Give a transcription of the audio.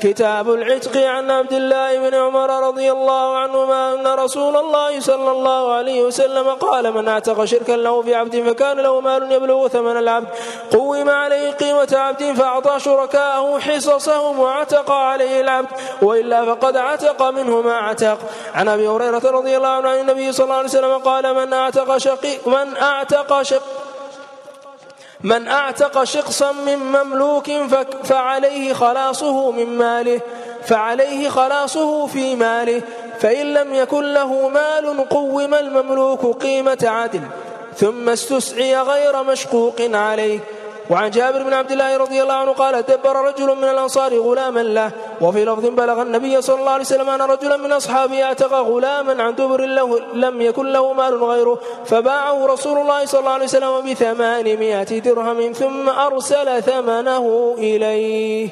كتاب العتق عن عبد الله بن عمر رضي الله عنهما أن رسول الله صلى الله عليه وسلم قال من أعتق شركا له في عبد فكان له مال يبلغ ثمن العبد. قوم عليه قيمة عبد فأعطى شركاءه حصصهم وعتق عليه العبد. وإلا فقد عتق منه ما عتق عن أبي هريرة رضي الله عنه عن النبي صلى الله عليه وسلم قال من أعتق شقي من أعتق شق من أعتق شقصا من مملوك فعليه خلاصه من ماله فعليه خلاصه في ماله فإن لم يكن له مال قوم المملوك قيمة عدل ثم استسعي غير مشقوق عليه. وعن جابر بن عبد الله رضي الله عنه قال دبر رجل من الأنصار غلاما له وفي لفظ بلغ النبي صلى الله عليه وسلم أن رجلا من أصحابه أعتق غلاما عن دبر له لم يكن له مال غيره فباعه رسول الله صلى الله عليه وسلم بثمانمائة درهم ثم أرسل ثمنه إليه.